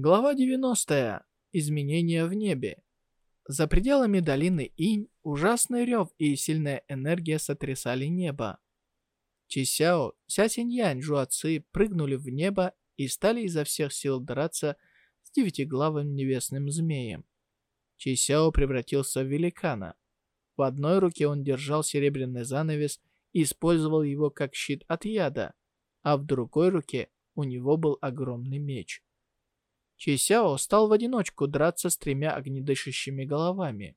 Глава 90. Изменения в небе. За пределами долины Инь ужасный рев и сильная энергия сотрясали небо. Чисяо, Ся Синьянь, Жуаци прыгнули в небо и стали изо всех сил драться с девятиглавым небесным змеем. Чисяо превратился в великана. В одной руке он держал серебряный занавес и использовал его как щит от яда, а в другой руке у него был огромный меч. Чисяо стал в одиночку драться с тремя огнедышащими головами.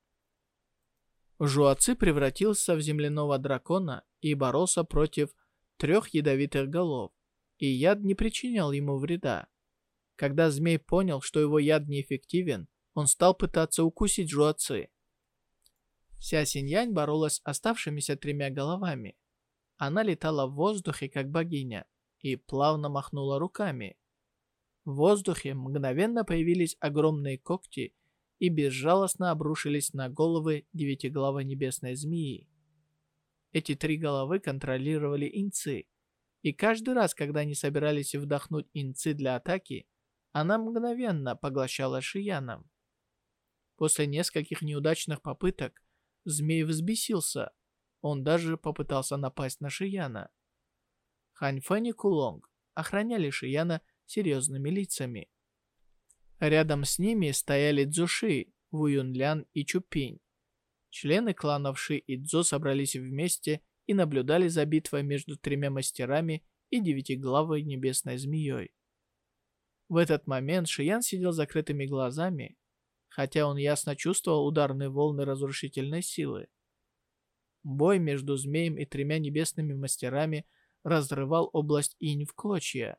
Жуаци превратился в земляного дракона и боролся против трех ядовитых голов, и яд не причинял ему вреда. Когда змей понял, что его яд неэффективен, он стал пытаться укусить Жуаци. Ся Синьянь боролась оставшимися тремя головами. Она летала в воздухе, как богиня, и плавно махнула руками. В воздухе мгновенно появились огромные когти и безжалостно обрушились на головы девятиглавой небесной змеи. Эти три головы контролировали инцы, и каждый раз, когда они собирались вдохнуть инцы для атаки, она мгновенно поглощала Шияном. После нескольких неудачных попыток змей взбесился. Он даже попытался напасть на Шияна. Хань Фэн и Кулонг охраняли Шияна серьезными лицами. Рядом с ними стояли Цзуши, Вуюнлян и Чупинь. Члены кланов Ши и Цзо собрались вместе и наблюдали за битвой между тремя мастерами и девятиглавой небесной змеей. В этот момент Шиян сидел закрытыми глазами, хотя он ясно чувствовал ударные волны разрушительной силы. Бой между змеем и тремя небесными мастерами разрывал область инь в клочья.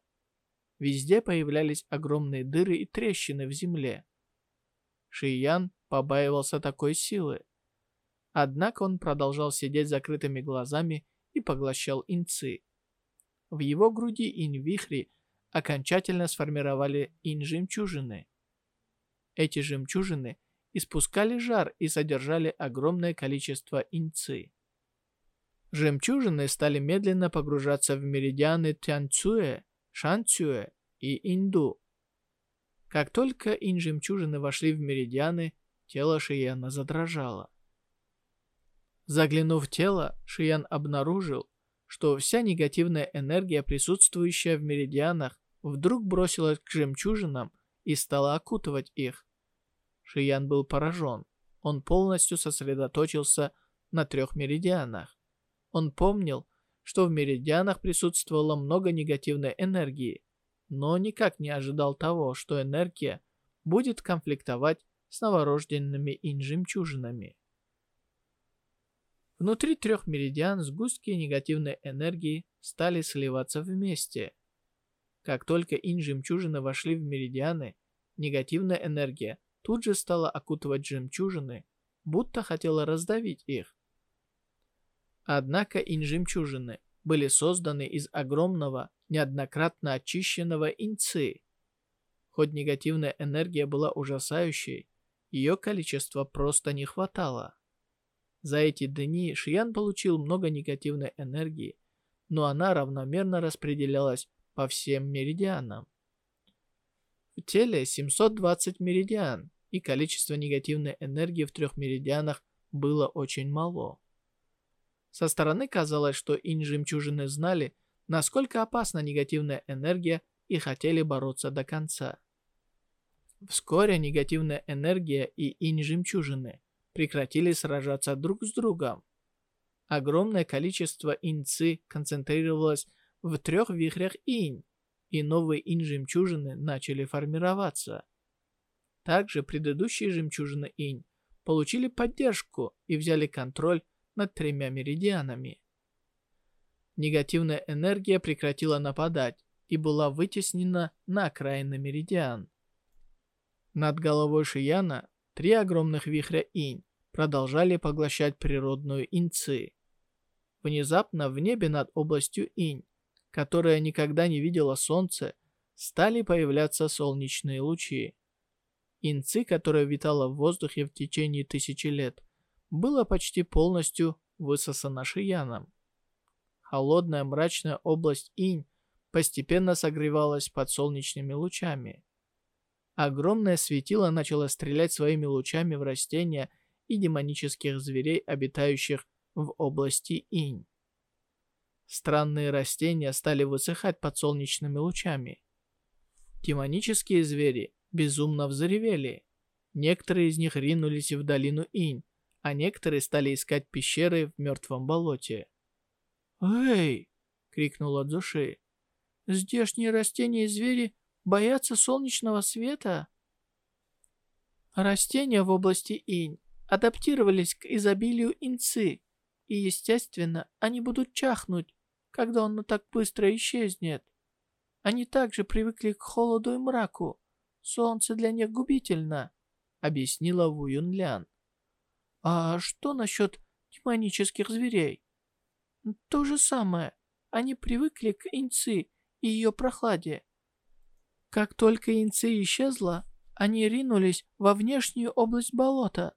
Везде появлялись огромные дыры и трещины в земле. Шиян побаивался такой силы. Однако он продолжал сидеть закрытыми глазами и поглощал инцы. В его груди инь-вихри окончательно сформировали инь-жемчужины. Эти жемчужины испускали жар и содержали огромное количество инцы. Жемчужины стали медленно погружаться в меридианы Тянцуэ Шанцюэ и Инду. Как только инь-жемчужины вошли в меридианы, тело Шияна задрожало. Заглянув в тело, Шиян обнаружил, что вся негативная энергия, присутствующая в меридианах, вдруг бросилась к жемчужинам и стала окутывать их. Шиян был поражен. Он полностью сосредоточился на трех меридианах. Он помнил, что в меридианах присутствовало много негативной энергии, но никак не ожидал того, что энергия будет конфликтовать с новорожденными инь-жемчужинами. Внутри трех меридиан сгустки негативной энергии стали сливаться вместе. Как только инь-жемчужины вошли в меридианы, негативная энергия тут же стала окутывать жемчужины, будто хотела раздавить их. Однако инь-жемчужины были созданы из огромного, неоднократно очищенного инцы. Хоть негативная энергия была ужасающей, ее количества просто не хватало. За эти дни Шиян получил много негативной энергии, но она равномерно распределялась по всем меридианам. В теле 720 меридиан, и количество негативной энергии в трех меридианах было очень мало. Со стороны казалось, что инь-жемчужины знали, насколько опасна негативная энергия и хотели бороться до конца. Вскоре негативная энергия и инь-жемчужины прекратили сражаться друг с другом. Огромное количество иньцы концентрировалось в трех вихрях инь, и новые инь-жемчужины начали формироваться. Также предыдущие жемчужины инь получили поддержку и взяли контроль над тремя меридианами. Негативная энергия прекратила нападать и была вытеснена на окраины меридиан. Над головой Шияна три огромных вихря инь продолжали поглощать природную инцы. Внезапно в небе над областью инь, которая никогда не видела солнце, стали появляться солнечные лучи. Инцы, которая витала в воздухе в течение тысячи лет, было почти полностью высосано Шияном. Холодная мрачная область инь постепенно согревалась под солнечными лучами. Огромное светило начало стрелять своими лучами в растения и демонических зверей, обитающих в области инь. Странные растения стали высыхать под солнечными лучами. Демонические звери безумно взревели. Некоторые из них ринулись в долину инь, а некоторые стали искать пещеры в мертвом болоте. «Эй!» — крикнула Дзуши. «Здешние растения и звери боятся солнечного света?» Растения в области инь адаптировались к изобилию инцы, и, естественно, они будут чахнуть, когда он так быстро исчезнет. Они также привыкли к холоду и мраку. Солнце для них губительно, объяснила Ву Юнлян. А что насчет демонических зверей? То же самое. Они привыкли к инцы и ее прохладе. Как только инцы исчезла, они ринулись во внешнюю область болота.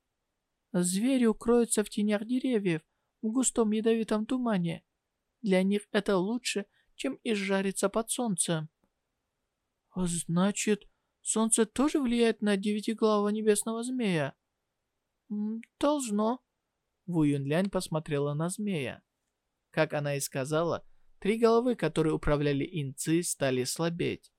Звери укроются в тенях деревьев, в густом ядовитом тумане. Для них это лучше, чем изжариться под солнцем. Значит, солнце тоже влияет на девятиглавого небесного змея? Должно. Ву Юнлянь посмотрела на змея. Как она и сказала, три головы, которые управляли инцы, стали слабеть.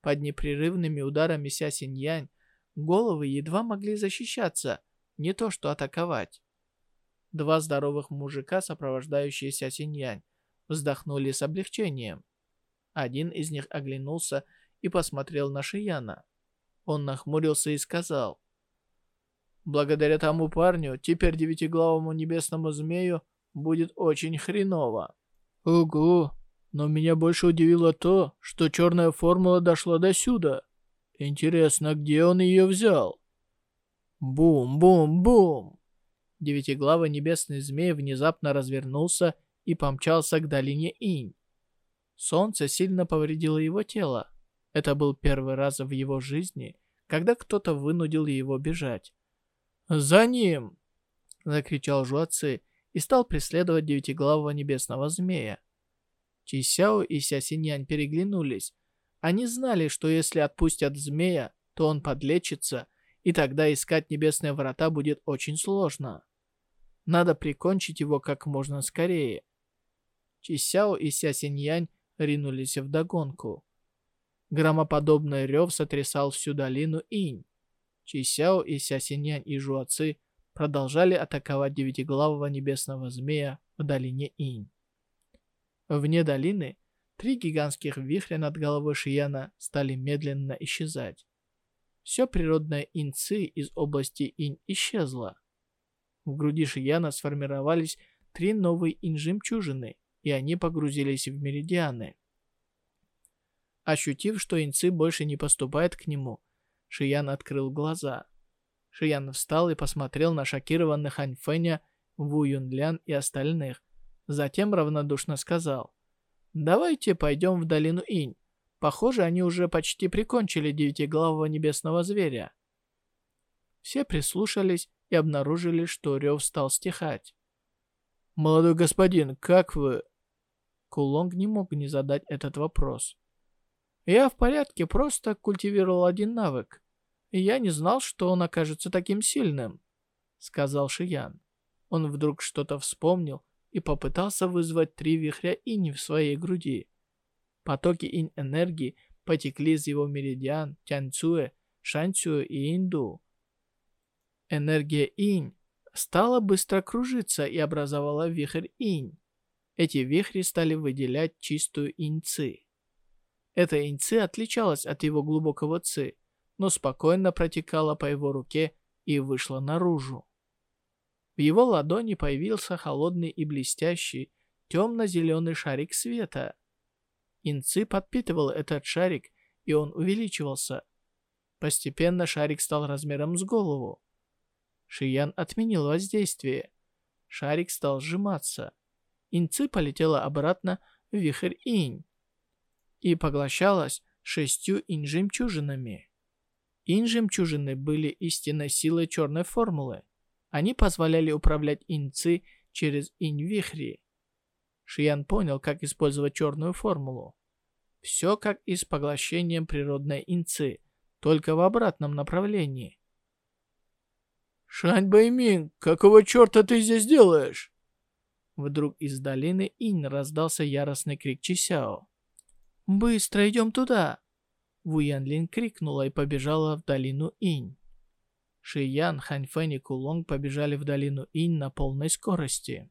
Под непрерывными ударами Ся Синьянь головы едва могли защищаться, не то что атаковать. Два здоровых мужика, сопровождающие Ся Синьянь, вздохнули с облегчением. Один из них оглянулся и посмотрел на Шияна. Он нахмурился и сказал, «Благодаря тому парню, теперь девятиглавому небесному змею будет очень хреново». «Ого, но меня больше удивило то, что черная формула дошла до сюда. Интересно, где он ее взял?» Бум-бум-бум! Девятиглавый небесный змей внезапно развернулся и помчался к долине Инь. Солнце сильно повредило его тело. Это был первый раз в его жизни, когда кто-то вынудил его бежать. «За ним!» — закричал Жуаци и стал преследовать девятиглавого небесного змея. Чи Сяо и Ся Синьянь переглянулись. Они знали, что если отпустят змея, то он подлечится — и тогда искать небесные врата будет очень сложно. Надо прикончить его как можно скорее. Чисяо и Ся Синьянь ринулись в догонку. Громоподобный рев сотрясал всю долину Инь. Чисяо и Ся Синьянь и Жуаци продолжали атаковать девятиглавого небесного змея в долине Инь. Вне долины три гигантских вихря над головой Шияна стали медленно исчезать все природное инцы из области инь исчезло. В груди Шияна сформировались три новые инь-жемчужины, и они погрузились в меридианы. Ощутив, что инцы больше не поступают к нему, Шиян открыл глаза. Шиян встал и посмотрел на шокированных Ханьфэня, Ву Юнлян и остальных. Затем равнодушно сказал, «Давайте пойдем в долину Инь. Похоже, они уже почти прикончили девятиглавого небесного зверя. Все прислушались и обнаружили, что рев стал стихать. «Молодой господин, как вы?» Кулонг не мог не задать этот вопрос. «Я в порядке, просто культивировал один навык. И я не знал, что он окажется таким сильным», — сказал Шиян. Он вдруг что-то вспомнил и попытался вызвать три вихря ини в своей груди. Потоки инь-энергии потекли из его меридиан Тяньцуэ, Шаньцуэ и Инду. Энергия инь стала быстро кружиться и образовала вихрь инь. Эти вихри стали выделять чистую инь-ци. Эта инь-ци отличалась от его глубокого ци, но спокойно протекала по его руке и вышла наружу. В его ладони появился холодный и блестящий темно-зеленый шарик света. Инцы подпитывал этот шарик, и он увеличивался. Постепенно шарик стал размером с голову. Шиян отменил воздействие. Шарик стал сжиматься. Инцы полетела обратно в вихрь инь и поглощалась шестью инь-жемчужинами. Инь-жемчужины были истинной силой черной формулы. Они позволяли управлять инцы через инь-вихри. Шиян понял, как использовать черную формулу. Все как и с поглощением природной инцы, только в обратном направлении. «Шань Бэймин, какого черта ты здесь делаешь?» Вдруг из долины Инь раздался яростный крик Чисяо. «Быстро идем туда!» Ву Янлин крикнула и побежала в долину Инь. Ши Ян, Хань Фэн и Кулонг побежали в долину Инь на полной скорости.